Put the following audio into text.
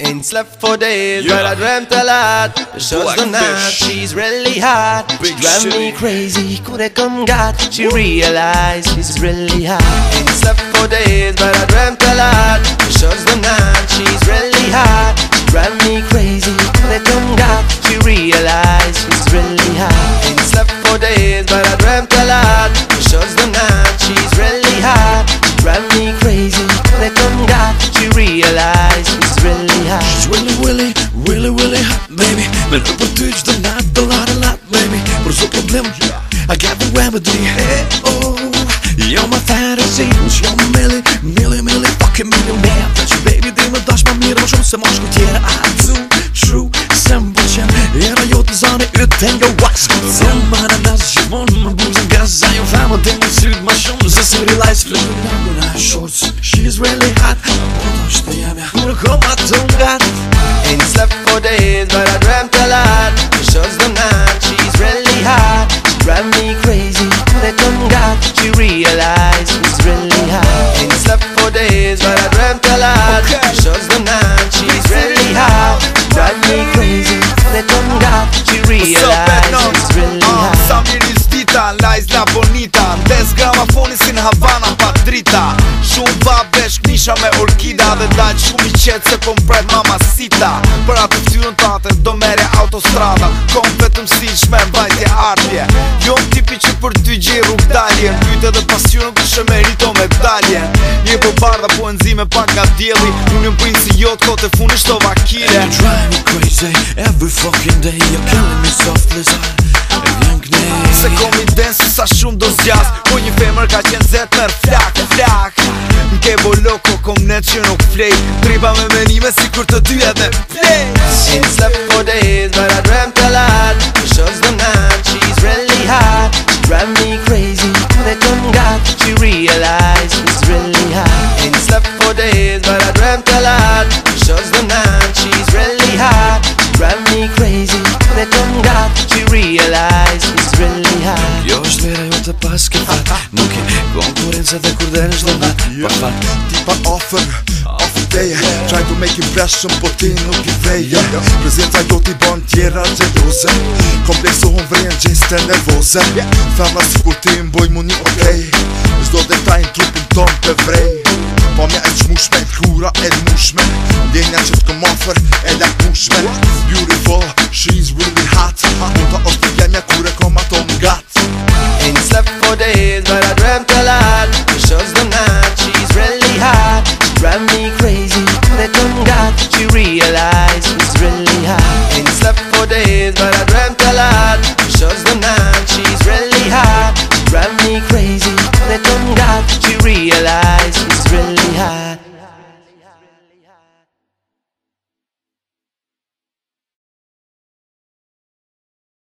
Ain't slept for days, yeah. but I dreamt a lot. the night, she's really hot. Big she drives me crazy, coulda come God. She realized she's really hot. Ain't slept for days, but I dreamt a lot. the night, she's really hot. She drives me crazy, coulda come God. She really, really, really, really hot, baby Me në për ty qdo natë do latë, baby Por zë problem, I got the remedy Hey, oh, jo ma fantasy Unë që jo me milli, milli, milli, fucking millionaire Dhe që baby di me dash ma mirë më shumë se moshku tjera I do, true, se më bëqen Era jo të zani, y të nga wax Zemë më në nasë, që mund më bëzën gaz A famë, dhe sytë më shumë days, but I dreamt a lot. She shows the out, she's really hot. She drive me crazy, could I come God? She realized she's really hot. Ain't slept for days, but I dreamt a lot. She shows the out, she's really hot. She drive me crazy, could I come God? She realized she's really uh, hot. Sam je iz Tita, la Bonita, 10 grama in Havana pa shknisha me orkida Dhe dalj shumë i qetë se po mpret mama sita Për atë fëtyrën të atër do mere autostrada Kom të si shme mbajtje ardje Jo më tipi që për ty gjirë rrug dalje Në pyte dhe pasionën të shë merito me dalje Një po barda po enzime pak nga djeli Unë jëm prinsi jotë kote funi shto vakile And you drive me crazy every fucking day You're killing me softly so Se kom i den si sa shumë do zjas Po një femër ka qenë zetë nër flak flej Tripa me menime si kur të dy edhe Play. She slept for days but I dreamt a lot Shows the night, she's really hot She drive me crazy till they come got She realized she's really hot She slept for days but I dreamt a lot Shows the night, she's really hot She drive me crazy se pas ke fat Nuk i konkurence dhe kur dhe nështë Ti pa offer Offer day Try to make impression Po ti nuk i vej Prezenta jo ti bon tjera gjeloze Kompleksu hon vrejnë gjinës të nervoze Thama si kur ti mboj mu një okej okay. Zdo dhe taj në trupin ton të vrej Po mja e qmushme, kura e mushme Ndjenja që t'kom offer e da pushme Beautiful, she's really hot